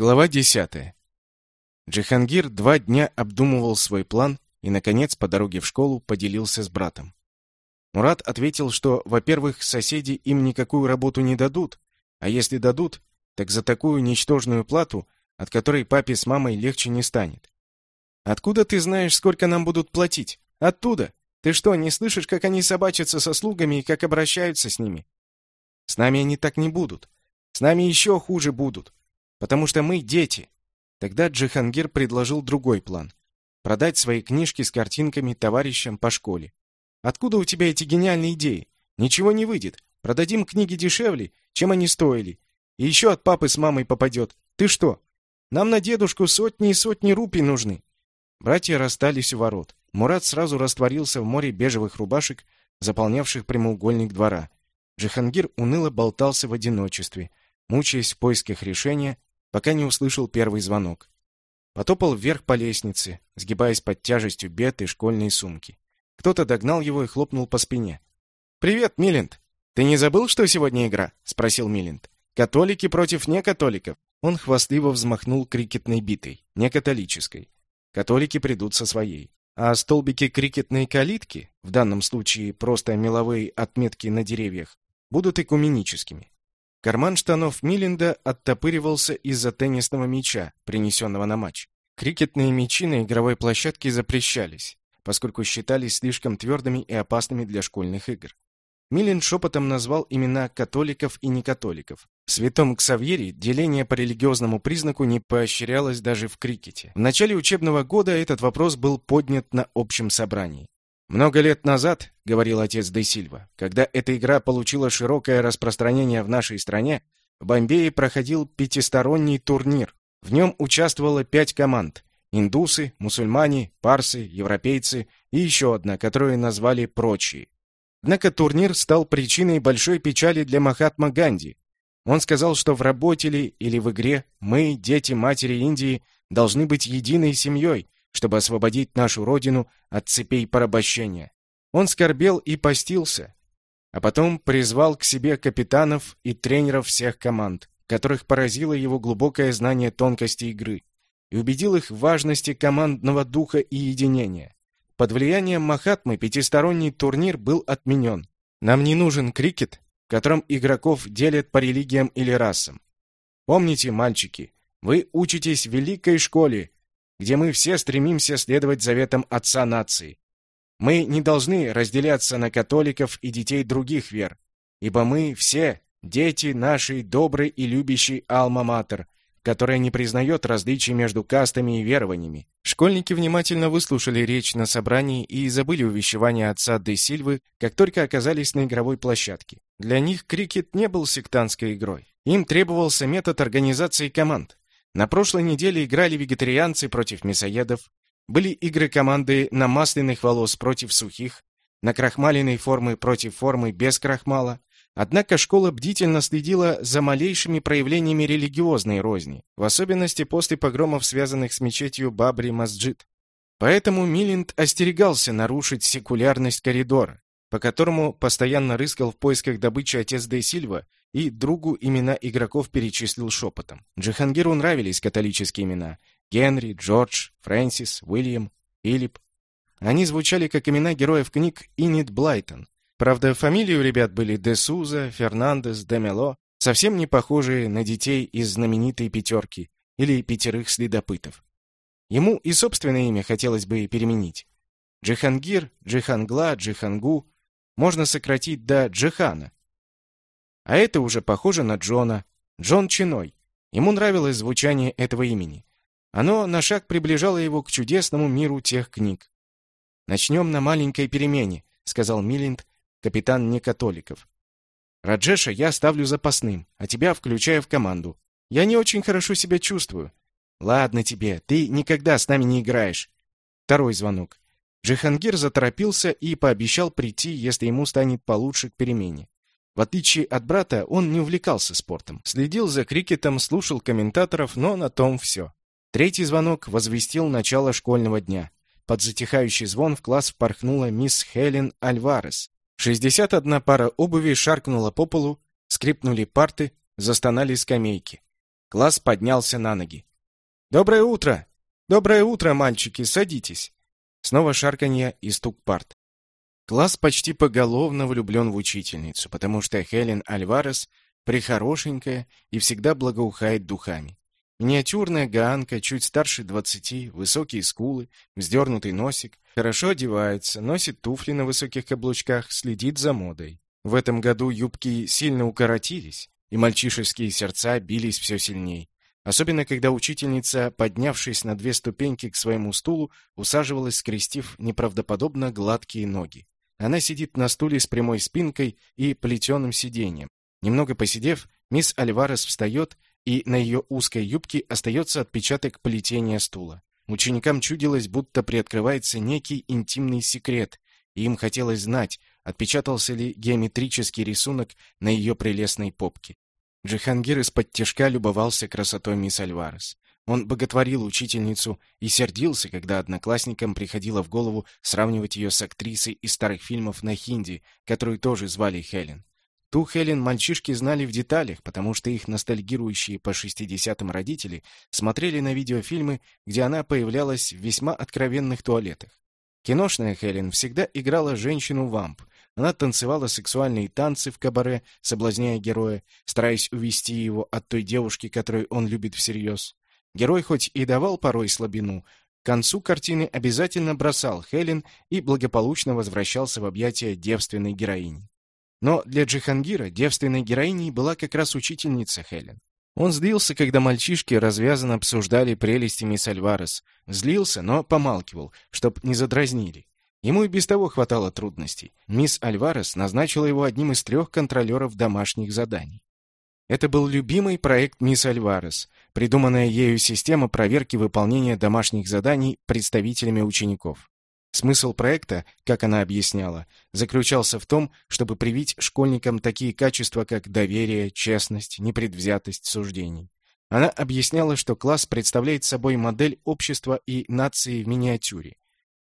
Глава 10. Джихангир два дня обдумывал свой план и, наконец, по дороге в школу поделился с братом. Мурат ответил, что, во-первых, соседи им никакую работу не дадут, а если дадут, так за такую ничтожную плату, от которой папе с мамой легче не станет. «Откуда ты знаешь, сколько нам будут платить? Оттуда! Ты что, не слышишь, как они собачатся со слугами и как обращаются с ними? С нами они так не будут. С нами еще хуже будут. Потому что мы дети. Тогда Джихангир предложил другой план. Продать свои книжки с картинками товарищам по школе. Откуда у тебя эти гениальные идеи? Ничего не выйдет. Продадим книги дешевле, чем они стоили. И еще от папы с мамой попадет. Ты что? Нам на дедушку сотни и сотни рупий нужны. Братья расстались у ворот. Мурат сразу растворился в море бежевых рубашек, заполнявших прямоугольник двора. Джихангир уныло болтался в одиночестве, мучаясь в поисках решения пока не услышал первый звонок. Потопал вверх по лестнице, сгибаясь под тяжестью бед и школьной сумки. Кто-то догнал его и хлопнул по спине. «Привет, Милент! Ты не забыл, что сегодня игра?» — спросил Милент. «Католики против некатоликов». Он хвастливо взмахнул крикетной битой, некатолической. Католики придут со своей. А столбики крикетной калитки, в данном случае просто меловые отметки на деревьях, будут экуменическими. Карман штанов Милинда оттопыривался из-за теннисного мяча, принесенного на матч. Крикетные мячи на игровой площадке запрещались, поскольку считались слишком твердыми и опасными для школьных игр. Милин шепотом назвал имена католиков и некатоликов. В Святом Ксавьере деление по религиозному признаку не поощрялось даже в крикете. В начале учебного года этот вопрос был поднят на общем собрании. Много лет назад, говорил отец Де Сильва, когда эта игра получила широкое распространение в нашей стране, в Бомбее проходил пятисторонний турнир. В нем участвовало пять команд: индусы, мусульмане, парсы, европейцы и еще одна, которую назвали прочие. Однако турнир стал причиной большой печали для Махатма Ганди. Он сказал, что в работе ли или в игре мы, дети матери Индии, должны быть единой семьей, чтобы освободить нашу родину от цепей порабощения. Он скорбел и постился, а потом призвал к себе капитанов и тренеров всех команд, которых поразило его глубокое знание тонкости игры, и убедил их в важности командного духа и единения. Под влиянием Махатмы пятисторонний турнир был отменен. Нам не нужен крикет, в котором игроков делят по религиям или расам. Помните, мальчики, вы учитесь в великой школе, где мы все стремимся следовать заветам Отца нации. Мы не должны разделяться на католиков и детей других вер, ибо мы все дети нашей доброй и любящей Алма-Матер, которая не признает различий между кастами и верованиями. Школьники внимательно выслушали речь на собрании и забыли увещевания отца Де Сильвы, как только оказались на игровой площадке. Для них крикет не был сектантской игрой. Им требовался метод организации команд. На прошлой неделе играли вегетарианцы против мясоедов, были игры команды на масляных волос против сухих, на крахмаленной формы против формы без крахмала. Однако школа бдительно следила за малейшими проявлениями религиозной розни, в особенности после погромов, связанных с мечетью Бабри-Масджид. Поэтому Милинд остерегался нарушить секулярность коридора, по которому постоянно рыскал в поисках добычи отец Де Сильва и другу имена игроков перечислил шепотом. Джихангиру нравились католические имена. Генри, Джордж, Фрэнсис, Уильям, Филипп. Они звучали как имена героев книг Иннет Блайтон. Правда, фамилии у ребят были Де Суза, Фернандес, Де Мело, совсем не похожие на детей из знаменитой пятерки или пятерых следопытов. Ему и собственное имя хотелось бы переменить. Джихангир, Джихангла, Джихангу можно сократить до Джихана. А это уже похоже на Джона. Джон Чиной. Ему нравилось звучание этого имени. Оно на шаг приближало его к чудесному миру тех книг. «Начнем на маленькой перемене», — сказал Милинд, капитан некатоликов. «Раджеша я ставлю запасным, а тебя включаю в команду. Я не очень хорошо себя чувствую». «Ладно тебе, ты никогда с нами не играешь». Второй звонок. Джихангир заторопился и пообещал прийти, если ему станет получше к перемене. В отличие от брата, он не увлекался спортом. Следил за крикетом, слушал комментаторов, но на том все. Третий звонок возвестил начало школьного дня. Под затихающий звон в класс впорхнула мисс Хелен Альварес. 61 пара обуви шаркнула по полу, скрипнули парты, застонали скамейки. Класс поднялся на ноги. «Доброе утро! Доброе утро, мальчики, садитесь!» Снова шарканье и стук парт. Класс почти поголовно влюблен в учительницу, потому что Хелен Альварес прихорошенькая и всегда благоухает духами. Миниатюрная гаанка, чуть старше двадцати, высокие скулы, вздернутый носик, хорошо одевается, носит туфли на высоких каблучках, следит за модой. В этом году юбки сильно укоротились, и мальчишеские сердца бились все сильней. Особенно, когда учительница, поднявшись на две ступеньки к своему стулу, усаживалась, скрестив неправдоподобно гладкие ноги. Она сидит на стуле с прямой спинкой и плетеным сиденьем. Немного посидев, мисс Альварес встает, и на ее узкой юбке остается отпечаток плетения стула. Ученикам чудилось, будто приоткрывается некий интимный секрет, и им хотелось знать, отпечатался ли геометрический рисунок на ее прелестной попке. Джихангир из-под тяжка любовался красотой мисс Альварес. Он боготворил учительницу и сердился, когда одноклассникам приходило в голову сравнивать ее с актрисой из старых фильмов на хинди, которую тоже звали Хелен. Ту Хелен мальчишки знали в деталях, потому что их ностальгирующие по 60-м родители смотрели на видеофильмы, где она появлялась в весьма откровенных туалетах. Киношная Хелен всегда играла женщину-вамп. Она танцевала сексуальные танцы в кабаре, соблазняя героя, стараясь увести его от той девушки, которую он любит всерьез. Герой хоть и давал порой слабину, к концу картины обязательно бросал Хелен и благополучно возвращался в объятия девственной героини. Но для Джихангира девственной героиней была как раз учительница Хелен. Он злился, когда мальчишки развязанно обсуждали прелести мисс Альварес. Злился, но помалкивал, чтоб не задразнили. Ему и без того хватало трудностей. Мисс Альварес назначила его одним из трех контролеров домашних заданий. Это был любимый проект мисс Альварес, придуманная ею система проверки выполнения домашних заданий представителями учеников. Смысл проекта, как она объясняла, заключался в том, чтобы привить школьникам такие качества, как доверие, честность, непредвзятость суждений. Она объясняла, что класс представляет собой модель общества и нации в миниатюре.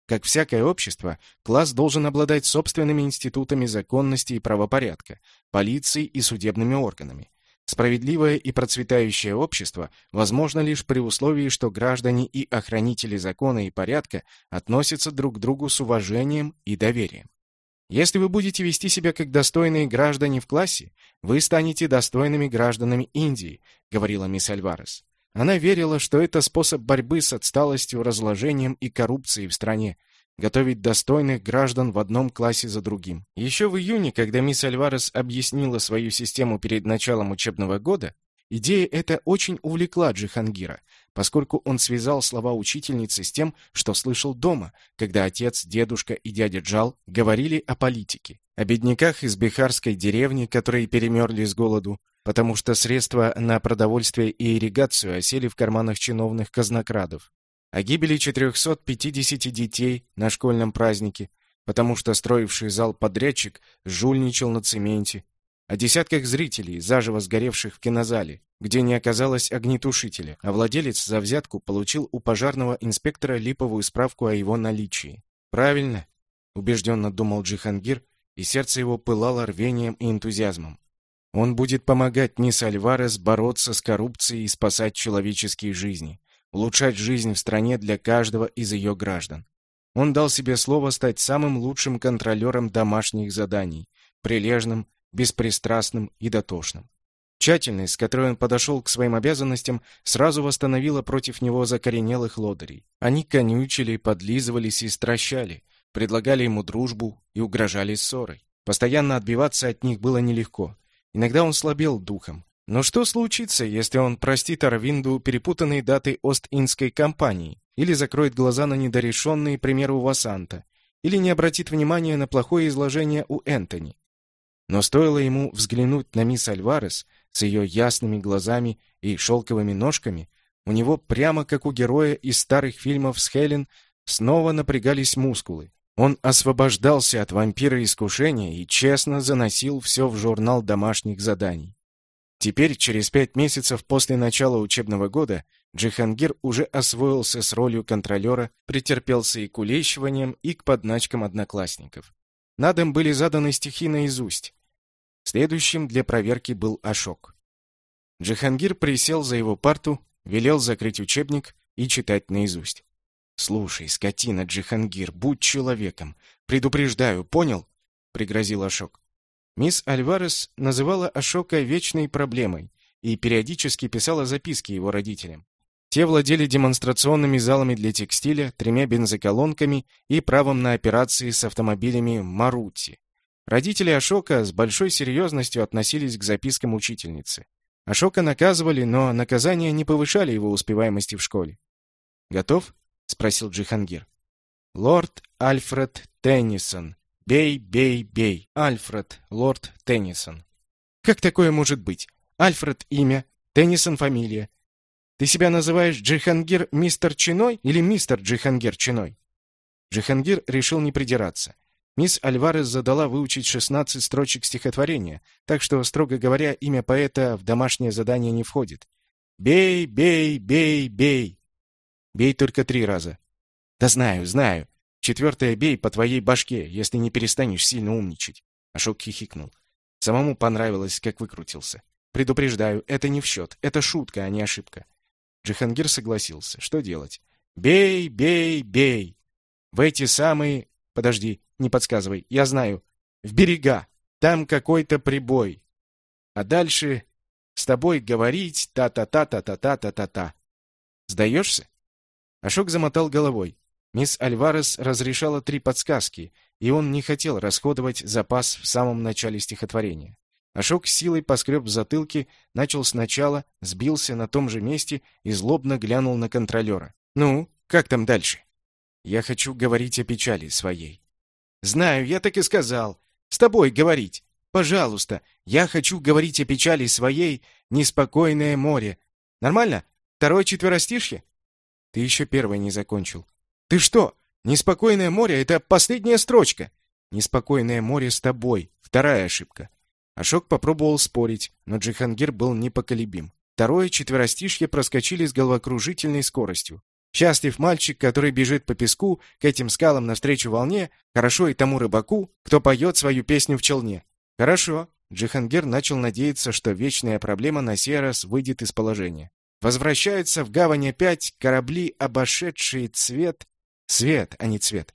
Как всякое общество, класс должен обладать собственными институтами законности и правопорядка, полицией и судебными органами. Справедливое и процветающее общество возможно лишь при условии, что граждане и охранители закона и порядка относятся друг к другу с уважением и доверием. Если вы будете вести себя как достойные граждане в классе, вы станете достойными гражданами Индии, говорила мисс Альварес. Она верила, что это способ борьбы с отсталостью, разложением и коррупцией в стране, готовить достойных граждан в одном классе за другим. Еще в июне, когда мисс Альварес объяснила свою систему перед началом учебного года, идея эта очень увлекла Джихангира, поскольку он связал слова учительницы с тем, что слышал дома, когда отец, дедушка и дядя Джал говорили о политике, о бедняках из бихарской деревни, которые перемерли с голоду, потому что средства на продовольствие и ирригацию осели в карманах чиновных казнокрадов, о гибели 450 детей на школьном празднике, потому что строивший зал подрядчик жульничал на цементе, о десятках зрителей, заживо сгоревших в кинозале, где не оказалось огнетушителя, а владелец за взятку получил у пожарного инспектора липовую справку о его наличии. «Правильно», — убежденно думал Джихангир, и сердце его пылало рвением и энтузиазмом. Он будет помогать мисс Альварес бороться с коррупцией и спасать человеческие жизни улучшать жизнь в стране для каждого из ее граждан. Он дал себе слово стать самым лучшим контролером домашних заданий, прилежным, беспристрастным и дотошным. Тщательность, с которой он подошел к своим обязанностям, сразу восстановила против него закоренелых лодырей. Они конючили, подлизывались и стращали, предлагали ему дружбу и угрожали ссорой. Постоянно отбиваться от них было нелегко. Иногда он слабел духом, но что случится, если он простит Арвинду перепутанные даты Ост-Индской кампании, или закроет глаза на недорешенные примеры у Васанта, или не обратит внимания на плохое изложение у Энтони? Но стоило ему взглянуть на мисс Альварес с ее ясными глазами и шелковыми ножками, у него, прямо как у героя из старых фильмов с Хелен, снова напрягались мускулы. Он освобождался от вампира искушения и честно заносил все в журнал домашних заданий. Теперь, через пять месяцев после начала учебного года, Джихангир уже освоился с ролью контролера, претерпелся и к улещиваниям, и к подначкам одноклассников. На дом были заданы стихи наизусть. Следующим для проверки был Ашок. Джихангир присел за его парту, велел закрыть учебник и читать наизусть. «Слушай, скотина Джихангир, будь человеком. Предупреждаю, понял?» — пригрозил Ашок. Мисс Альварес называла Ашока вечной проблемой и периодически писала записки его родителям. Те владели демонстрационными залами для текстиля, тремя бензоколонками и правом на операции с автомобилями Марути. Родители Ашока с большой серьезностью относились к запискам учительницы. Ашока наказывали, но наказания не повышали его успеваемости в школе. «Готов?» — спросил Джихангир. «Лорд Альфред Теннисон. Бей, бей, бей. Альфред, лорд Теннисон». «Как такое может быть? Альфред — имя, Теннисон — фамилия. Ты себя называешь Джихангир мистер Чиной или мистер Джихангир Чиной?» Джихангир решил не придираться. Мисс Альварес задала выучить 16 строчек стихотворения, так что, строго говоря, имя поэта в домашнее задание не входит. «Бей, бей, бей, бей!» «Бей только три раза». «Да знаю, знаю. Четвертое бей по твоей башке, если не перестанешь сильно умничать». Ашок хихикнул. Самому понравилось, как выкрутился. «Предупреждаю, это не в счет. Это шутка, а не ошибка». Джихангир согласился. Что делать? «Бей, бей, бей!» В эти самые... Подожди, не подсказывай, я знаю. В берега. Там какой-то прибой. А дальше с тобой говорить та-та-та-та-та-та-та-та. Сдаешься? Ашок замотал головой. Мисс Альварес разрешала три подсказки, и он не хотел расходовать запас в самом начале стихотворения. Ашок силой поскреб в затылке, начал сначала, сбился на том же месте и злобно глянул на контролера. «Ну, как там дальше?» «Я хочу говорить о печали своей. Знаю, я так и сказал. С тобой говорить. Пожалуйста, я хочу говорить о печали своей, неспокойное море. Нормально? Второе четверостишье? Ты еще первое не закончил. Ты что? Неспокойное море — это последняя строчка. Неспокойное море с тобой. Вторая ошибка. Ашок попробовал спорить, но Джихангир был непоколебим. Второе четверостишье проскочили с головокружительной скоростью. Счастлив мальчик, который бежит по песку к этим скалам навстречу волне, хорошо и тому рыбаку, кто поет свою песню в челне. Хорошо. Джихангир начал надеяться, что вечная проблема на сей раз выйдет из положения. Возвращаются в гавань опять корабли, обошедшие цвет... Свет, а не цвет.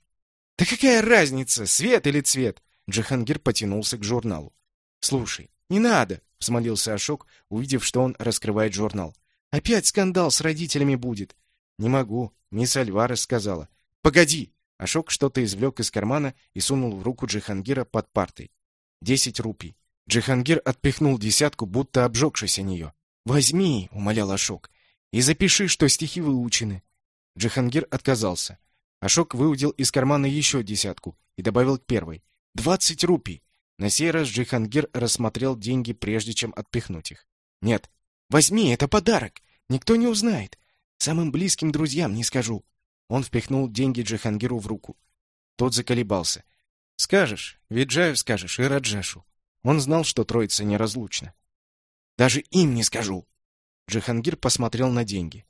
Да какая разница, свет или цвет? Джихангир потянулся к журналу. Слушай, не надо, взмолился Ашок, увидев, что он раскрывает журнал. Опять скандал с родителями будет. «Не могу. Мисс Альварес сказала». «Погоди!» Ашок что-то извлек из кармана и сунул в руку Джихангира под партой. «Десять рупий». Джихангир отпихнул десятку, будто обжегшись о нее. «Возьми!» — умолял Ашок. «И запиши, что стихи выучены». Джихангир отказался. Ашок выудил из кармана еще десятку и добавил к первой. «Двадцать рупий!» На сей раз Джихангир рассмотрел деньги, прежде чем отпихнуть их. «Нет, возьми, это подарок! Никто не узнает. Самым близким друзьям не скажу. Он впихнул деньги Джихангиру в руку. Тот заколебался. Скажешь, Виджаю скажешь и Раджешу. Он знал, что троица неразлучна. Даже им не скажу. Джихангир посмотрел на деньги.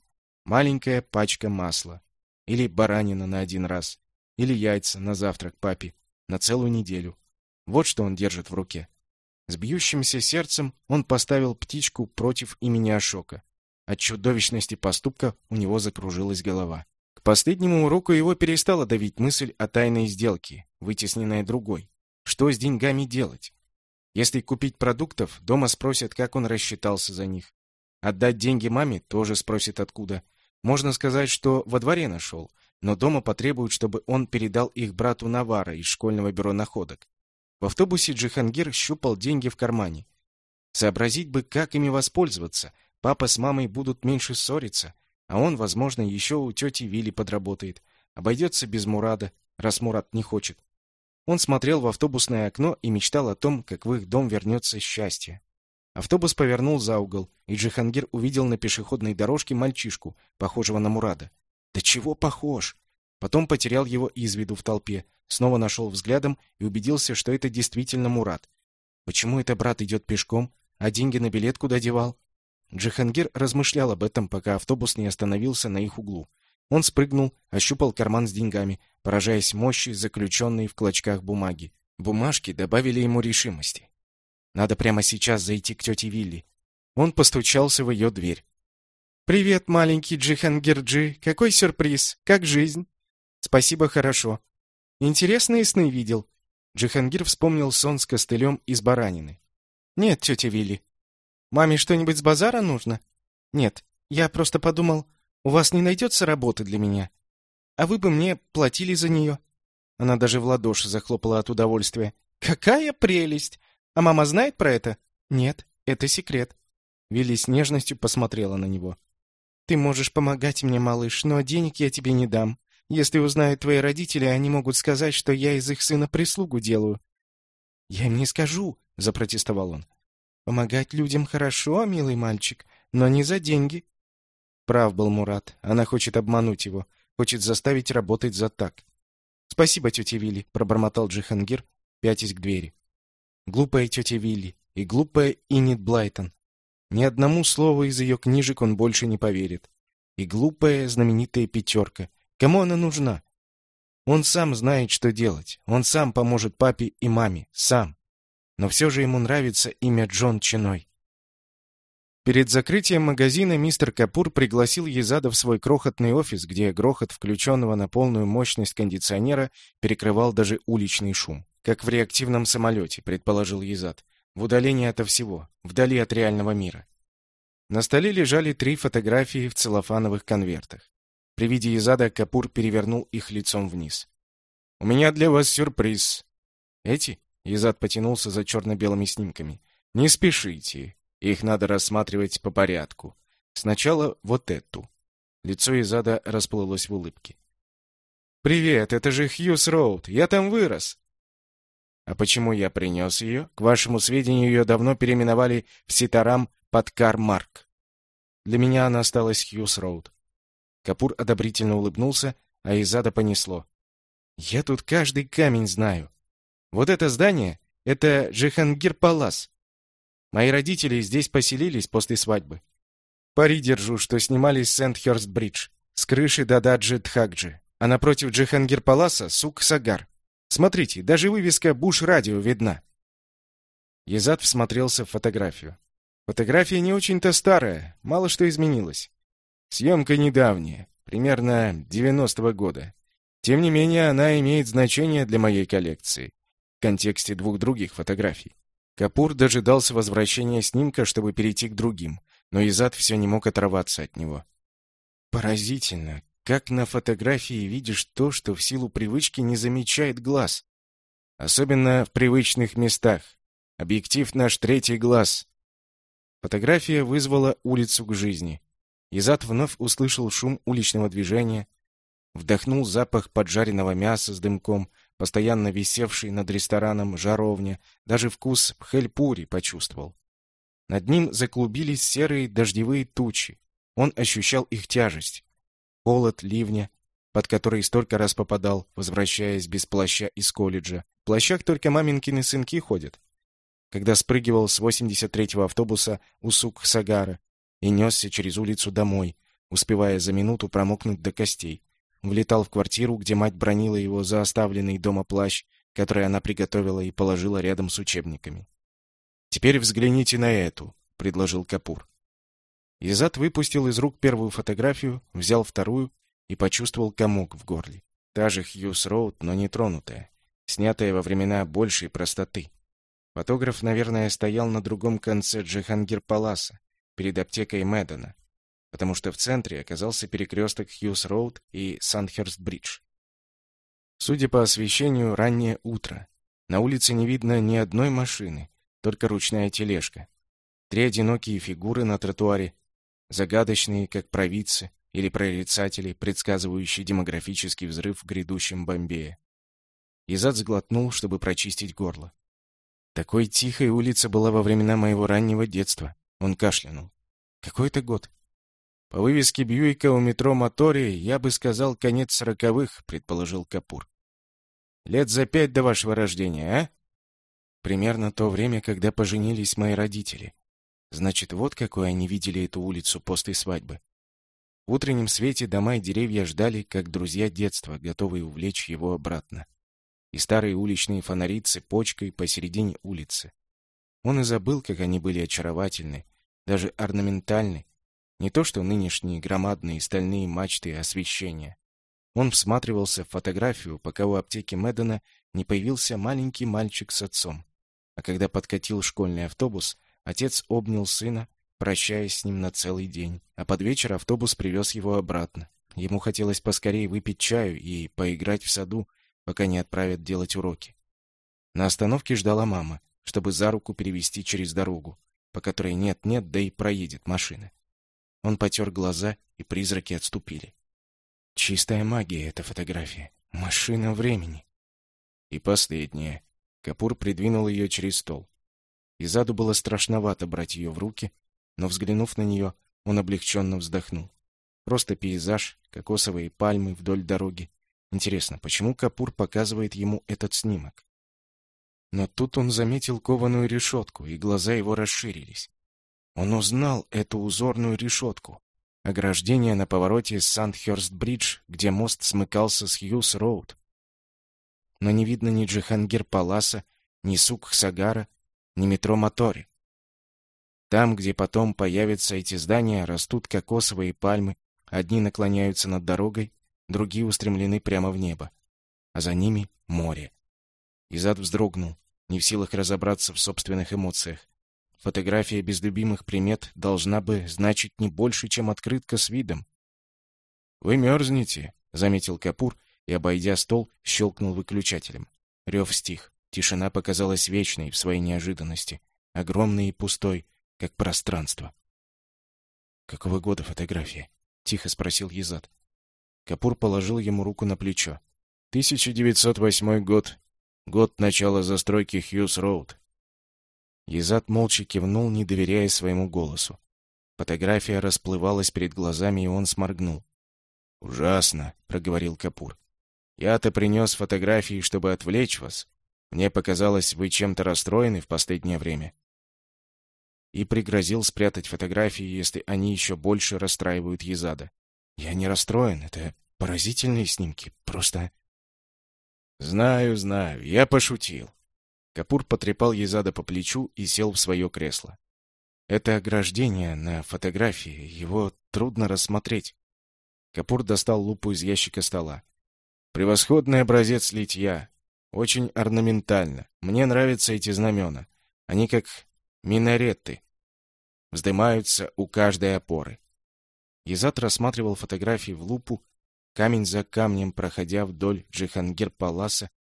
Маленькая пачка масла. Или баранина на один раз. Или яйца на завтрак папе. На целую неделю. Вот что он держит в руке. С бьющимся сердцем он поставил птичку против имени Ашока. От чудовищности поступка у него закружилась голова. К последнему уроку его перестала давить мысль о тайной сделке, вытесненная другой. Что с деньгами делать? Если купить продуктов, дома спросят, как он рассчитался за них. Отдать деньги маме тоже спросят откуда. Можно сказать, что во дворе нашел, но дома потребуют, чтобы он передал их брату Навара из школьного бюро находок. В автобусе Джихангир щупал деньги в кармане. Сообразить бы, как ими воспользоваться, Папа с мамой будут меньше ссориться, а он, возможно, еще у тети Вили подработает. Обойдется без Мурада, раз Мурад не хочет. Он смотрел в автобусное окно и мечтал о том, как в их дом вернется счастье. Автобус повернул за угол, и Джихангир увидел на пешеходной дорожке мальчишку, похожего на Мурада. Да чего похож? Потом потерял его из виду в толпе, снова нашел взглядом и убедился, что это действительно Мурат. Почему это брат идет пешком, а деньги на билет куда девал? Джихангир размышлял об этом, пока автобус не остановился на их углу. Он спрыгнул, ощупал карман с деньгами, поражаясь мощи, заключенной в клочках бумаги. Бумажки добавили ему решимости. Надо прямо сейчас зайти к тете Вилли. Он постучался в ее дверь. «Привет, маленький Джихангирджи. Какой сюрприз? Как жизнь?» «Спасибо, хорошо. Интересные сны видел?» Джихангир вспомнил сон с костылем из баранины. «Нет, тетя Вилли. Маме что-нибудь с базара нужно?» «Нет. Я просто подумал, у вас не найдется работы для меня. А вы бы мне платили за нее». Она даже в ладоши захлопала от удовольствия. «Какая прелесть! А мама знает про это?» «Нет, это секрет». Вилли с нежностью посмотрела на него. «Ты можешь помогать мне, малыш, но денег я тебе не дам. Если узнают твои родители, они могут сказать, что я из их сына прислугу делаю». «Я им не скажу», — запротестовал он. «Помогать людям хорошо, милый мальчик, но не за деньги». Прав был Мурат. Она хочет обмануть его, хочет заставить работать за так. «Спасибо, тетя Вилли», — пробормотал Джихангир, пятясь к двери. Глупая тетя Вилли и глупая Иннет Блайтон. Ни одному слову из ее книжек он больше не поверит. И глупая знаменитая пятерка. Кому она нужна? Он сам знает, что делать. Он сам поможет папе и маме. Сам. Но все же ему нравится имя Джон Чиной. Перед закрытием магазина мистер Капур пригласил Езада в свой крохотный офис, где грохот включенного на полную мощность кондиционера перекрывал даже уличный шум. Как в реактивном самолете, предположил Езад в удалении ото всего, вдали от реального мира. На столе лежали три фотографии в целлофановых конвертах. При виде Изада Капур перевернул их лицом вниз. «У меня для вас сюрприз». «Эти?» — Изад потянулся за черно-белыми снимками. «Не спешите. Их надо рассматривать по порядку. Сначала вот эту». Лицо Изада расплылось в улыбке. «Привет, это же Хьюс Роуд. Я там вырос. А почему я принес ее? К вашему сведению, ее давно переименовали в Ситарам под Кармарк. Для меня она осталась Хьюс Роуд. Капур одобрительно улыбнулся, а Изада понесло. Я тут каждый камень знаю. Вот это здание — это Джихангир Палас. Мои родители здесь поселились после свадьбы. Пари держу, что снимались Сент-Хёрст-Бридж, с крыши Дададжи Дхакджи, а напротив Джихангир Паласа — Сук-Сагар. Смотрите, даже вывеска Буш-радио видна. Езад всмотрелся в фотографию. Фотография не очень-то старая, мало что изменилось. Съемка недавняя, примерно 90-го года. Тем не менее, она имеет значение для моей коллекции в контексте двух других фотографий. Капур дожидался возвращения снимка, чтобы перейти к другим, но Изад все не мог оторваться от него. Поразительно, как на фотографии видишь то, что в силу привычки не замечает глаз. Особенно в привычных местах. Объектив наш третий глаз. Фотография вызвала улицу к жизни. Изат вновь услышал шум уличного движения, вдохнул запах поджаренного мяса с дымком, постоянно висевший над рестораном жаровня, даже вкус пхельпури почувствовал. Над ним заклубились серые дождевые тучи. Он ощущал их тяжесть холод ливня, под который столько раз попадал, возвращаясь без плаща из колледжа. В плащах только маменькины сынки ходят. Когда спрыгивал с 83-го автобуса у Сук-Сагара и несся через улицу домой, успевая за минуту промокнуть до костей. Влетал в квартиру, где мать бронила его за оставленный дома плащ, который она приготовила и положила рядом с учебниками. «Теперь взгляните на эту», — предложил Капур. Изат выпустил из рук первую фотографию, взял вторую и почувствовал комок в горле. Та же Хьюс Роуд, но не тронутая, снятая во времена большей простоты. Фотограф, наверное, стоял на другом конце Джихангир Паласа, перед аптекой Мэддена, потому что в центре оказался перекресток Хьюс Роуд и Санхерст Бридж. Судя по освещению, раннее утро. На улице не видно ни одной машины, только ручная тележка. Три одинокие фигуры на тротуаре, загадочные, как провидцы или прорицатели, предсказывающие демографический взрыв в грядущем Бомбее. Изад сглотнул, чтобы прочистить горло. Такой тихой улица была во времена моего раннего детства. Он кашлянул. Какой это год? По вывеске Бьюика у метро Мотори я бы сказал конец сороковых, предположил Капур. Лет за пять до вашего рождения, а? Примерно то время, когда поженились мои родители. Значит, вот какой они видели эту улицу после свадьбы. В утреннем свете дома и деревья ждали, как друзья детства, готовые увлечь его обратно. И старые уличные фонари цепочкой посередине улицы. Он и забыл, как они были очаровательны, даже орнаментальны. Не то что нынешние громадные стальные мачты освещения. Он всматривался в фотографию, пока у аптеки Мэддена не появился маленький мальчик с отцом. А когда подкатил школьный автобус, отец обнял сына, прощаясь с ним на целый день. А под вечер автобус привез его обратно. Ему хотелось поскорее выпить чаю и поиграть в саду, пока не отправят делать уроки. На остановке ждала мама, чтобы за руку перевести через дорогу, по которой нет-нет, да и проедет машина. Он потер глаза, и призраки отступили. Чистая магия эта фотография. Машина времени. И последняя. Капур придвинул ее через стол. Изаду было страшновато брать ее в руки, но, взглянув на нее, он облегченно вздохнул. Просто пейзаж, кокосовые пальмы вдоль дороги. Интересно, почему Капур показывает ему этот снимок? Но тут он заметил кованую решетку, и глаза его расширились. Он узнал эту узорную решетку. Ограждение на повороте с Сандхёрст-бридж, где мост смыкался с Хьюз-роуд. Но не видно ни Джихангир-Паласа, ни Сук-Сагара, ни метро Мотори. Там, где потом появятся эти здания, растут кокосовые пальмы, одни наклоняются над дорогой, другие устремлены прямо в небо. А за ними море. Изад вздрогнул, не в силах разобраться в собственных эмоциях. Фотография без любимых примет должна бы значить не больше, чем открытка с видом. «Вы мерзнете», — заметил Капур и, обойдя стол, щелкнул выключателем. Рев стих. Тишина показалась вечной в своей неожиданности, огромной и пустой, как пространство. «Какого года фотография?» — тихо спросил Езад. Капур положил ему руку на плечо. «1908 год. Год начала застройки Хьюз-Роуд. Езат молча кивнул, не доверяя своему голосу. Фотография расплывалась перед глазами, и он сморгнул. «Ужасно», — проговорил Капур. «Я-то принес фотографии, чтобы отвлечь вас. Мне показалось, вы чем-то расстроены в последнее время». И пригрозил спрятать фотографии, если они еще больше расстраивают Езада. «Я не расстроен, это поразительные снимки, просто...» «Знаю, знаю, я пошутил. Капур потрепал Езада по плечу и сел в свое кресло. Это ограждение на фотографии, его трудно рассмотреть. Капур достал лупу из ящика стола. Превосходный образец литья. Очень орнаментально. Мне нравятся эти знамена. Они как минареты. Вздымаются у каждой опоры. Езад рассматривал фотографии в лупу, камень за камнем проходя вдоль Джихангир-Паласа,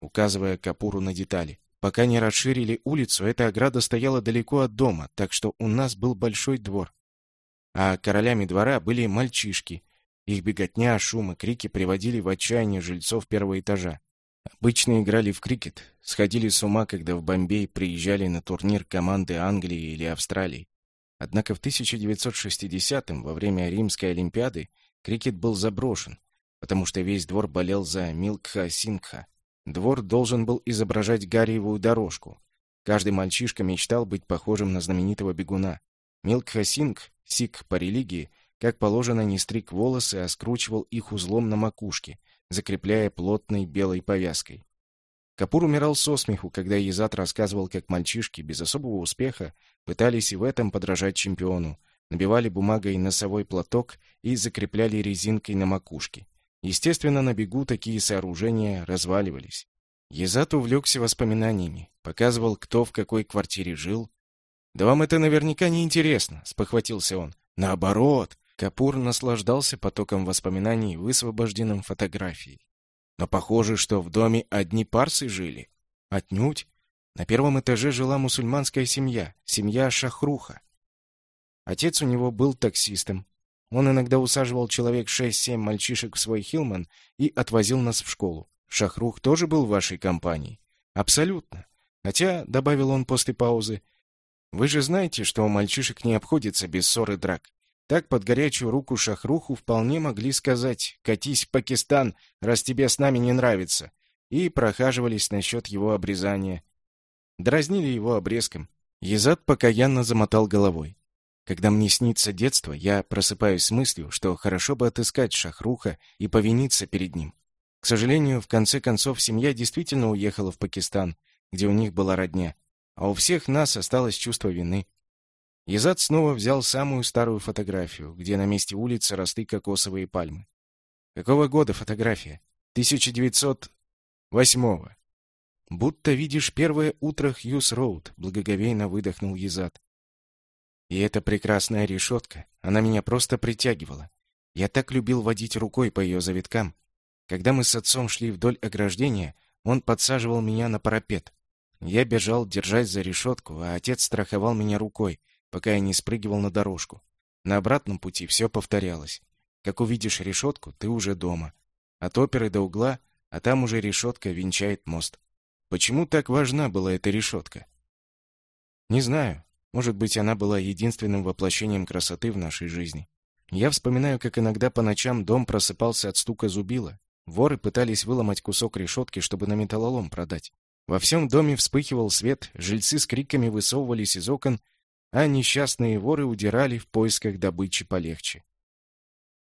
указывая Капуру на детали. Пока не расширили улицу, эта ограда стояла далеко от дома, так что у нас был большой двор. А королями двора были мальчишки. Их беготня, шум и крики приводили в отчаяние жильцов первого этажа. Обычно играли в крикет, сходили с ума, когда в Бомбей приезжали на турнир команды Англии или Австралии. Однако в 1960-м, во время Римской Олимпиады, крикет был заброшен, потому что весь двор болел за Милкха Сингха, Двор должен был изображать Гарриевую дорожку. Каждый мальчишка мечтал быть похожим на знаменитого бегуна. Милкха Синг, сик по религии, как положено, не стриг волосы, а скручивал их узлом на макушке, закрепляя плотной белой повязкой. Капур умирал со смеху, когда Езат рассказывал, как мальчишки без особого успеха пытались и в этом подражать чемпиону, набивали бумагой носовой платок и закрепляли резинкой на макушке. Естественно, на бегу такие сооружения разваливались. Езат увлекся воспоминаниями, показывал, кто в какой квартире жил. «Да вам это наверняка не интересно», — спохватился он. «Наоборот». Капур наслаждался потоком воспоминаний, высвобожденным фотографией. Но похоже, что в доме одни парсы жили. Отнюдь. На первом этаже жила мусульманская семья, семья Шахруха. Отец у него был таксистом, он иногда усаживал человек шесть-семь мальчишек в свой хилман и отвозил нас в школу. Шахрух тоже был в вашей компании? Абсолютно. Хотя, — добавил он после паузы, — вы же знаете, что у мальчишек не обходится без ссоры драк. Так под горячую руку Шахруху вполне могли сказать «катись в Пакистан, раз тебе с нами не нравится», и прохаживались насчет его обрезания. Дразнили его обрезком. Езад покаянно замотал головой. Когда мне снится детство, я просыпаюсь с мыслью, что хорошо бы отыскать Шахруха и повиниться перед ним. К сожалению, в конце концов, семья действительно уехала в Пакистан, где у них была родня, а у всех нас осталось чувство вины. Езад снова взял самую старую фотографию, где на месте улицы росты кокосовые пальмы. Какого года фотография? 1908-го. Будто видишь первое утро Хьюз-Роуд, благоговейно выдохнул Езад. И эта прекрасная решетка, она меня просто притягивала. Я так любил водить рукой по ее завиткам. Когда мы с отцом шли вдоль ограждения, он подсаживал меня на парапет. Я бежал, держась за решетку, а отец страховал меня рукой, пока я не спрыгивал на дорожку. На обратном пути все повторялось. Как увидишь решетку, ты уже дома. От оперы до угла, а там уже решетка венчает мост. Почему так важна была эта решетка? Не знаю. Может быть, она была единственным воплощением красоты в нашей жизни. Я вспоминаю, как иногда по ночам дом просыпался от стука зубила. Воры пытались выломать кусок решетки, чтобы на металлолом продать. Во всем доме вспыхивал свет, жильцы с криками высовывались из окон, а несчастные воры удирали в поисках добычи полегче.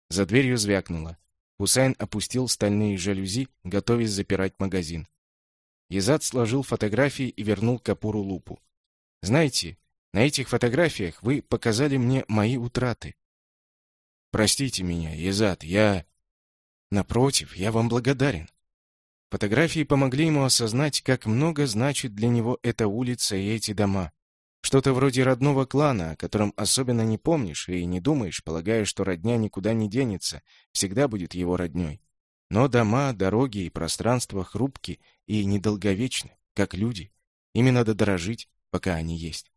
За дверью звякнуло. Хусайн опустил стальные жалюзи, готовясь запирать магазин. Езад сложил фотографии и вернул Капуру лупу. «Знаете, на этих фотографиях вы показали мне мои утраты. Простите меня, Езад, я... Напротив, я вам благодарен. Фотографии помогли ему осознать, как много значит для него эта улица и эти дома. Что-то вроде родного клана, о котором особенно не помнишь и не думаешь, полагая, что родня никуда не денется, всегда будет его роднёй. Но дома, дороги и пространства хрупки и недолговечны, как люди. Ими надо дорожить, пока они есть.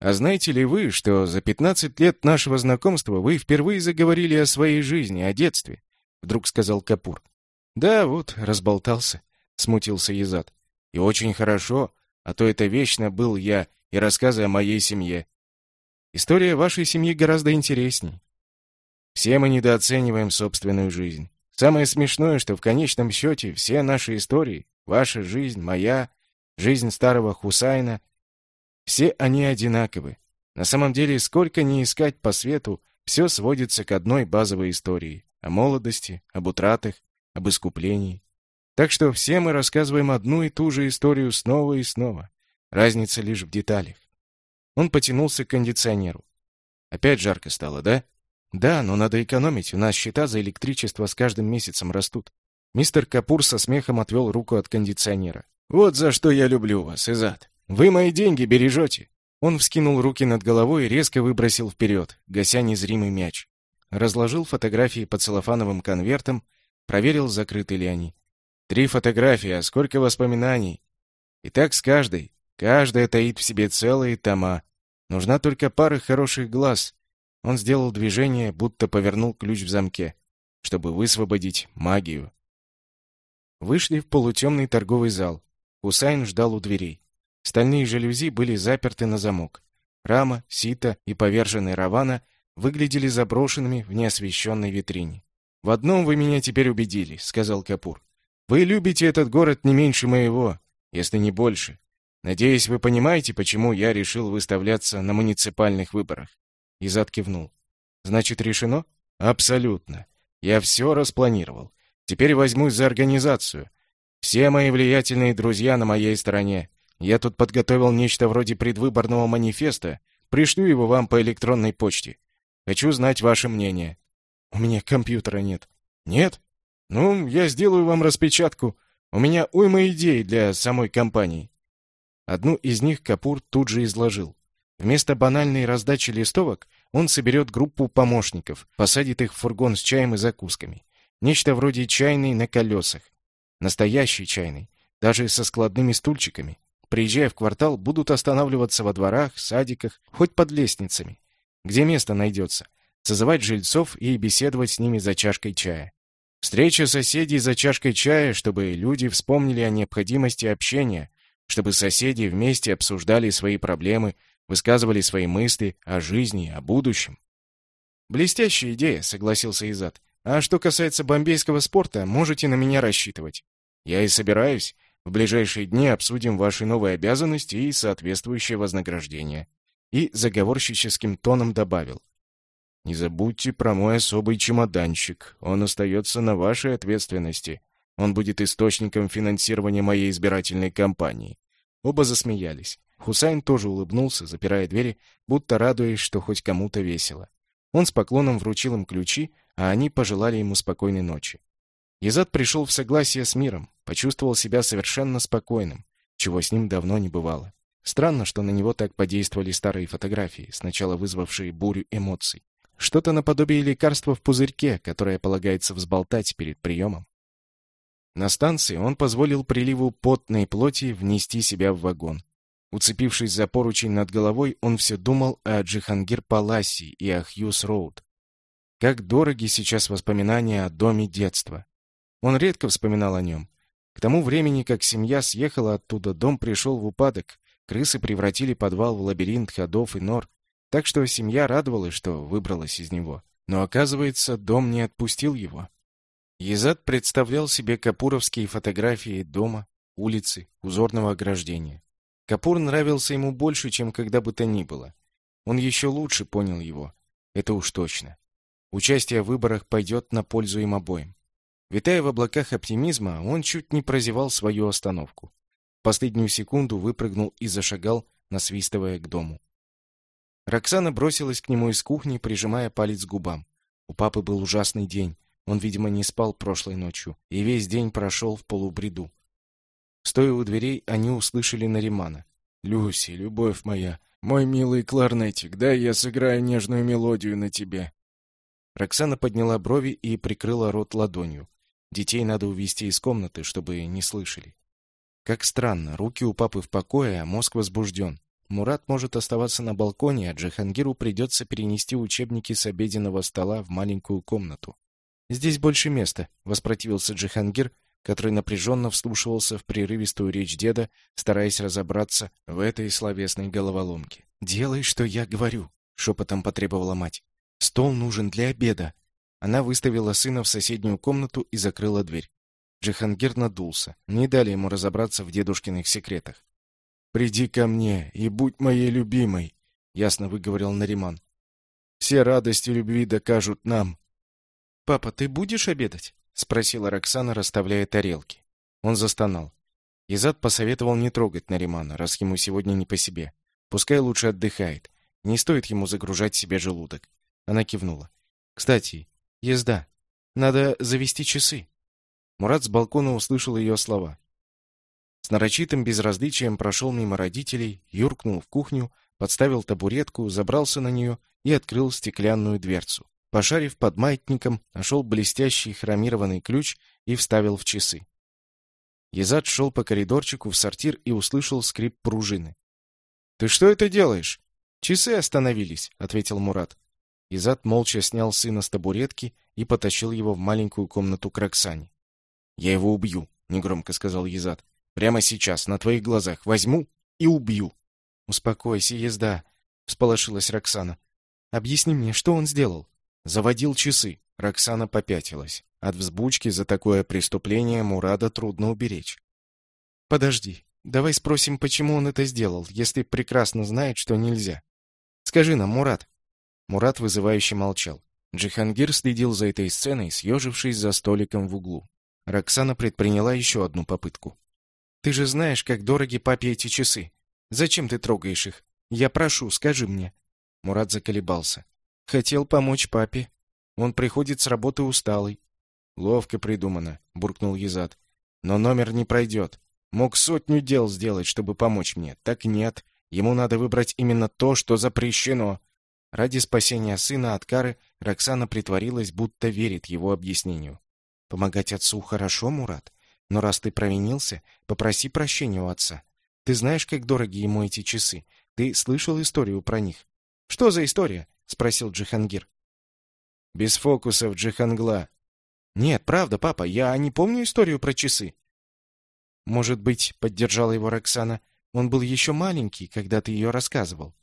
А знаете ли вы, что за 15 лет нашего знакомства вы впервые заговорили о своей жизни, о детстве? Вдруг сказал Капур. Да, вот, разболтался, смутился Езад. И очень хорошо, а то это вечно был я и рассказы о моей семье. История вашей семьи гораздо интересней. Все мы недооцениваем собственную жизнь. Самое смешное, что в конечном счете все наши истории, ваша жизнь, моя, жизнь старого Хусайна, все они одинаковы. На самом деле, сколько ни искать по свету, все сводится к одной базовой истории — о молодости, об утратах, об искуплении. Так что все мы рассказываем одну и ту же историю снова и снова. Разница лишь в деталях. Он потянулся к кондиционеру. Опять жарко стало, да? Да, но надо экономить, у нас счета за электричество с каждым месяцем растут. Мистер Капур со смехом отвел руку от кондиционера. Вот за что я люблю вас, Изад. Вы мои деньги бережете. Он вскинул руки над головой и резко выбросил вперед, гася незримый мяч. Разложил фотографии по целлофановым конвертам, проверил, закрыты ли они. Три фотографии, а сколько воспоминаний. И так с каждой. Каждая таит в себе целые тома. Нужна только пара хороших глаз, он сделал движение, будто повернул ключ в замке, чтобы высвободить магию. Вышли в полутемный торговый зал. Хусайн ждал у дверей. Стальные жалюзи были заперты на замок. Рама, сито и поверженный Равана выглядели заброшенными в неосвещенной витрине. «В одном вы меня теперь убедили», — сказал Капур. «Вы любите этот город не меньше моего, если не больше. Надеюсь, вы понимаете, почему я решил выставляться на муниципальных выборах. Изад кивнул. Значит, решено? Абсолютно. Я все распланировал. Теперь возьмусь за организацию. Все мои влиятельные друзья на моей стороне. Я тут подготовил нечто вроде предвыборного манифеста. Пришлю его вам по электронной почте. Хочу знать ваше мнение. У меня компьютера нет. Нет? Ну, я сделаю вам распечатку. У меня уйма идей для самой компании. Одну из них Капур тут же изложил. Вместо банальной раздачи листовок он соберет группу помощников, посадит их в фургон с чаем и закусками. Нечто вроде чайной на колесах. Настоящий чайный, даже со складными стульчиками. Приезжая в квартал, будут останавливаться во дворах, садиках, хоть под лестницами. Где место найдется. Созывать жильцов и беседовать с ними за чашкой чая. Встреча соседей за чашкой чая, чтобы люди вспомнили о необходимости общения, чтобы соседи вместе обсуждали свои проблемы, высказывали свои мысли о жизни, о будущем. «Блестящая идея», — согласился Изат. «А что касается бомбейского спорта, можете на меня рассчитывать. Я и собираюсь. В ближайшие дни обсудим ваши новые обязанности и соответствующее вознаграждение». И заговорщическим тоном добавил. «Не забудьте про мой особый чемоданчик. Он остается на вашей ответственности. Он будет источником финансирования моей избирательной кампании. Оба засмеялись. Хусайн тоже улыбнулся, запирая двери, будто радуясь, что хоть кому-то весело. Он с поклоном вручил им ключи, а они пожелали ему спокойной ночи. Езад пришел в согласие с миром, почувствовал себя совершенно спокойным, чего с ним давно не бывало. Странно, что на него так подействовали старые фотографии, сначала вызвавшие бурю эмоций. Что-то наподобие лекарства в пузырьке, которое полагается взболтать перед приемом. На станции он позволил приливу потной плоти внести себя в вагон. Уцепившись за поручень над головой, он все думал о Джихангир-Паласе и о Хьюз-Роуд. Как дороги сейчас воспоминания о доме детства. Он редко вспоминал о нем. К тому времени, как семья съехала оттуда, дом пришел в упадок, крысы превратили подвал в лабиринт ходов и нор, так что семья радовалась, что выбралась из него. Но, оказывается, дом не отпустил его. Езад представлял себе капуровские фотографии дома, улицы, узорного ограждения. Капур нравился ему больше, чем когда бы то ни было. Он еще лучше понял его. Это уж точно. Участие в выборах пойдет на пользу им обоим. Витая в облаках оптимизма, он чуть не прозевал свою остановку. В последнюю секунду выпрыгнул и зашагал, насвистывая к дому. Роксана бросилась к нему из кухни, прижимая палец к губам. У папы был ужасный день. Он, видимо, не спал прошлой ночью, и весь день прошел в полубреду. Стоя у дверей, они услышали Наримана. «Люси, любовь моя, мой милый кларнетик, дай я сыграю нежную мелодию на тебе». Роксана подняла брови и прикрыла рот ладонью. Детей надо увести из комнаты, чтобы не слышали. Как странно, руки у папы в покое, а мозг возбужден. Мурат может оставаться на балконе, а Джихангиру придется перенести учебники с обеденного стола в маленькую комнату. «Здесь больше места», — воспротивился Джихангир, который напряженно вслушивался в прерывистую речь деда, стараясь разобраться в этой словесной головоломке. «Делай, что я говорю», — шепотом потребовала мать. «Стол нужен для обеда». Она выставила сына в соседнюю комнату и закрыла дверь. Джихангир надулся. Не дали ему разобраться в дедушкиных секретах. «Приди ко мне и будь моей любимой», — ясно выговорил Нариман. «Все радости любви докажут нам». «Папа, ты будешь обедать?» — спросила Роксана, расставляя тарелки. Он застонал. Изад посоветовал не трогать Наримана, раз ему сегодня не по себе. Пускай лучше отдыхает. Не стоит ему загружать себе желудок. Она кивнула. «Кстати, езда. Надо завести часы». Мурат с балкона услышал ее слова. С нарочитым безразличием прошел мимо родителей, юркнул в кухню, подставил табуретку, забрался на нее и открыл стеклянную дверцу. Пошарив под маятником, нашел блестящий хромированный ключ и вставил в часы. Езад шел по коридорчику в сортир и услышал скрип пружины. «Ты что это делаешь?» «Часы остановились», — ответил Мурат. Изад молча снял сына с табуретки и потащил его в маленькую комнату к Роксане. «Я его убью», — негромко сказал Езад. «Прямо сейчас, на твоих глазах, возьму и убью». «Успокойся, езда», — всполошилась Роксана. «Объясни мне, что он сделал?» Заводил часы. Роксана попятилась. От взбучки за такое преступление Мурада трудно уберечь. Подожди. Давай спросим, почему он это сделал, если прекрасно знает, что нельзя. Скажи нам, Мурат. Мурат вызывающе молчал. Джихангир следил за этой сценой, съежившись за столиком в углу. Роксана предприняла еще одну попытку. Ты же знаешь, как дороги папе эти часы. Зачем ты трогаешь их? Я прошу, скажи мне. Мурат заколебался. Хотел помочь папе. Он приходит с работы усталый. Ловко придумано, буркнул Езад. Но номер не пройдет. Мог сотню дел сделать, чтобы помочь мне. Так нет. Ему надо выбрать именно то, что запрещено. Ради спасения сына от кары Роксана притворилась, будто верит его объяснению. Помогать отцу хорошо, Мурат, но раз ты провинился, попроси прощения у отца. Ты знаешь, как дороги ему эти часы. Ты слышал историю про них? Что за история? Спросил Джихангир. Без фокусов, Джихангла. Нет, правда, папа, я не помню историю про часы. Может быть, поддержала его Роксана, он был еще маленький, когда ты ее рассказывал.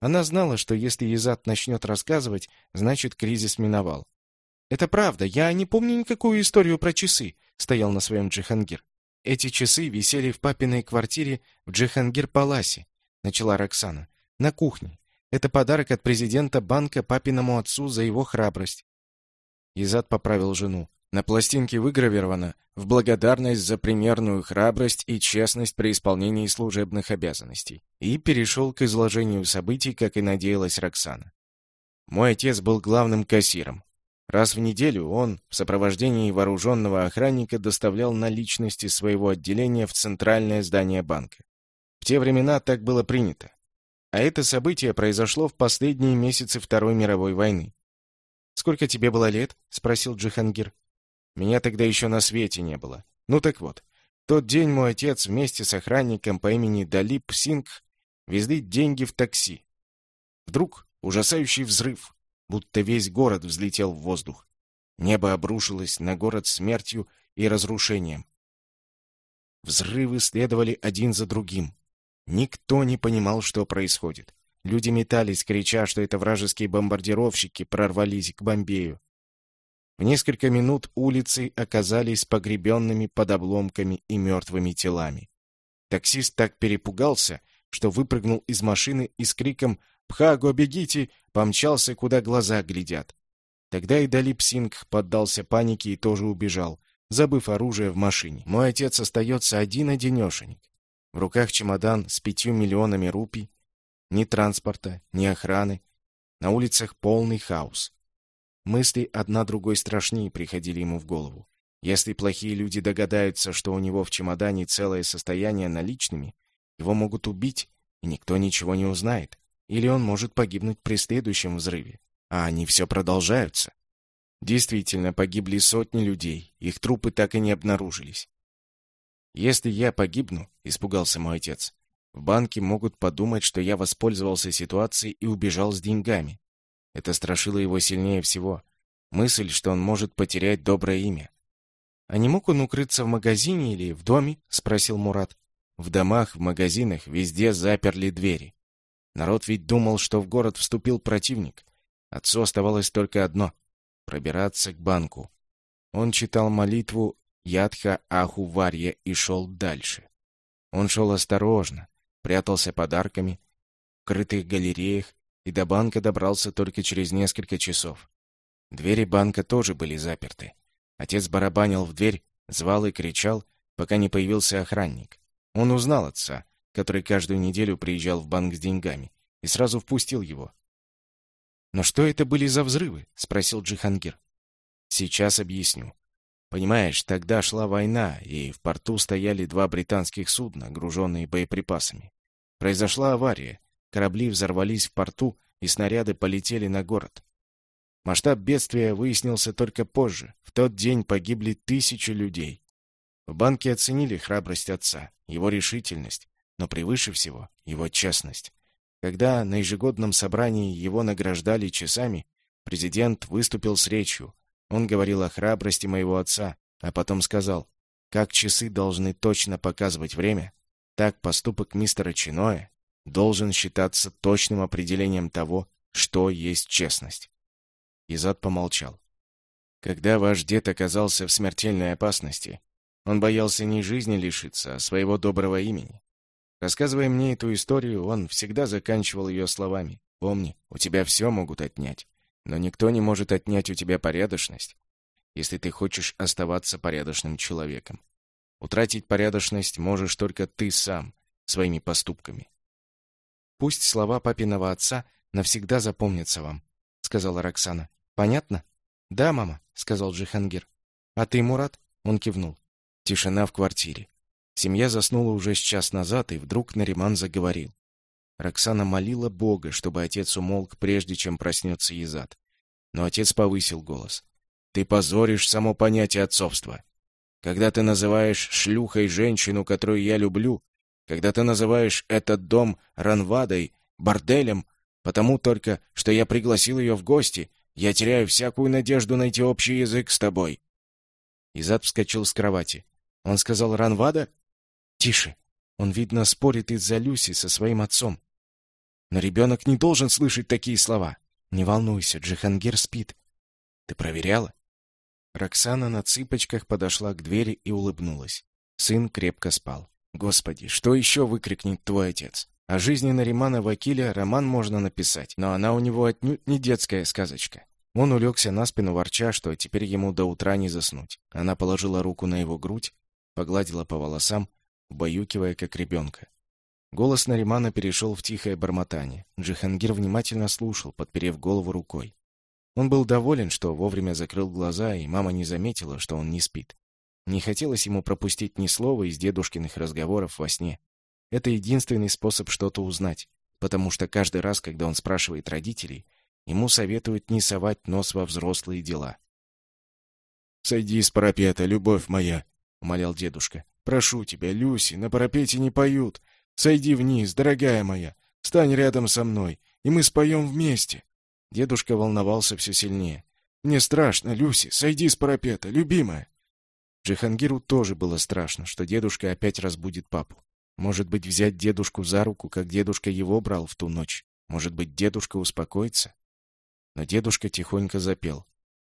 Она знала, что если Изат начнет рассказывать, значит, кризис миновал. Это правда, я не помню никакую историю про часы, стоял на своем Джихангир. Эти часы висели в папиной квартире в Джихангир-Паласе, начала Роксана, на кухне. Это подарок от президента банка папиному отцу за его храбрость. Изад поправил жену. На пластинке выгравировано «В благодарность за примерную храбрость и честность при исполнении служебных обязанностей» и перешел к изложению событий, как и надеялась Роксана. Мой отец был главным кассиром. Раз в неделю он в сопровождении вооруженного охранника доставлял наличности своего отделения в центральное здание банка. В те времена так было принято. А это событие произошло в последние месяцы Второй мировой войны. «Сколько тебе было лет?» — спросил Джихангир. «Меня тогда еще на свете не было. Ну так вот, тот день мой отец вместе с охранником по имени Далип Сингх везли деньги в такси. Вдруг ужасающий взрыв, будто весь город взлетел в воздух. Небо обрушилось на город смертью и разрушением. Взрывы следовали один за другим. Никто не понимал, что происходит. Люди метались, крича, что это вражеские бомбардировщики прорвались к Бомбею. В несколько минут улицы оказались погребенными под обломками и мертвыми телами. Таксист так перепугался, что выпрыгнул из машины и с криком «Пхаго, бегите!» помчался, куда глаза глядят. Тогда и Далип Сингх поддался панике и тоже убежал, забыв оружие в машине. Мой отец остается один-одинешенек. В руках чемодан с пятью миллионами рупий. Ни транспорта, ни охраны. На улицах полный хаос. Мысли одна другой страшнее приходили ему в голову. Если плохие люди догадаются, что у него в чемодане целое состояние наличными, его могут убить, и никто ничего не узнает. Или он может погибнуть при следующем взрыве. А они все продолжаются. Действительно, погибли сотни людей, их трупы так и не обнаружились. «Если я погибну», — испугался мой отец, — «в банке могут подумать, что я воспользовался ситуацией и убежал с деньгами». Это страшило его сильнее всего. Мысль, что он может потерять доброе имя. «А не мог он укрыться в магазине или в доме?» — спросил Мурат. В домах, в магазинах везде заперли двери. Народ ведь думал, что в город вступил противник. Отцу оставалось только одно — пробираться к банку. Он читал молитву Ядха Аху Варья и шел дальше. Он шел осторожно, прятался подарками, в крытых галереях и до банка добрался только через несколько часов. Двери банка тоже были заперты. Отец барабанил в дверь, звал и кричал, пока не появился охранник. Он узнал отца, который каждую неделю приезжал в банк с деньгами, и сразу впустил его. «Но что это были за взрывы?» — спросил Джихангир. «Сейчас объясню. Понимаешь, тогда шла война, и в порту стояли два британских судна, груженные боеприпасами. Произошла авария, корабли взорвались в порту, и снаряды полетели на город. Масштаб бедствия выяснился только позже. В тот день погибли тысячи людей. В банке оценили храбрость отца, его решительность, но превыше всего его честность. Когда на ежегодном собрании его награждали часами, президент выступил с речью. Он говорил о храбрости моего отца, а потом сказал, как часы должны точно показывать время, так поступок мистера Чиноя должен считаться точным определением того, что есть честность. Изад помолчал. Когда ваш дед оказался в смертельной опасности, он боялся не жизни лишиться, а своего доброго имени. Рассказывая мне эту историю, он всегда заканчивал ее словами. «Помни, у тебя все могут отнять, но никто не может отнять у тебя порядочность, если ты хочешь оставаться порядочным человеком. Утратить порядочность можешь только ты сам, своими поступками». «Пусть слова папиного отца навсегда запомнятся вам», — сказала Роксана. «Понятно?» «Да, мама», — сказал Джихангир. «А ты, Мурат?» — он кивнул. Тишина в квартире. Семья заснула уже с час назад, и вдруг Нариман заговорил. Роксана молила Бога, чтобы отец умолк, прежде чем проснется Езад. Но отец повысил голос. «Ты позоришь само понятие отцовства. Когда ты называешь шлюхой женщину, которую я люблю, когда ты называешь этот дом ранвадой, борделем, потому только, что я пригласил ее в гости, я теряю всякую надежду найти общий язык с тобой». Изад вскочил с кровати. Он сказал Ранвада? Тише. Он, видно, спорит из-за Люси со своим отцом. Но ребенок не должен слышать такие слова. Не волнуйся, Джихангир спит. Ты проверяла? Роксана на цыпочках подошла к двери и улыбнулась. Сын крепко спал. Господи, что еще выкрикнет твой отец? О жизни Наримана Вакиля роман можно написать, но она у него отнюдь не детская сказочка. Он улегся на спину, ворча, что теперь ему до утра не заснуть. Она положила руку на его грудь, погладила по волосам, убаюкивая, как ребенка. Голос Наримана перешел в тихое бормотание. Джихангир внимательно слушал, подперев голову рукой. Он был доволен, что вовремя закрыл глаза, и мама не заметила, что он не спит. Не хотелось ему пропустить ни слова из дедушкиных разговоров во сне. Это единственный способ что-то узнать, потому что каждый раз, когда он спрашивает родителей, ему советуют не совать нос во взрослые дела. «Сойди с парапета, любовь моя», — умолял дедушка. «Прошу тебя, Люси, на парапете не поют. Сойди вниз, дорогая моя, стань рядом со мной, и мы споем вместе». Дедушка волновался все сильнее. «Мне страшно, Люси, сойди с парапета, любимая». Джихангиру тоже было страшно, что дедушка опять разбудит папу. Может быть, взять дедушку за руку, как дедушка его брал в ту ночь. Может быть, дедушка успокоится? Но дедушка тихонько запел.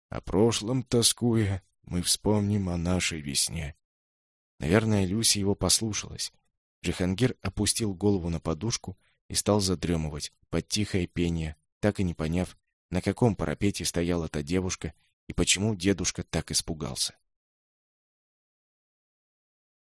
«О прошлом тоскуя, мы вспомним о нашей весне». Наверное, Люси его послушалась. Джихангир опустил голову на подушку и стал задремывать под тихое пение, так и не поняв, на каком парапете стояла та девушка и почему дедушка так испугался.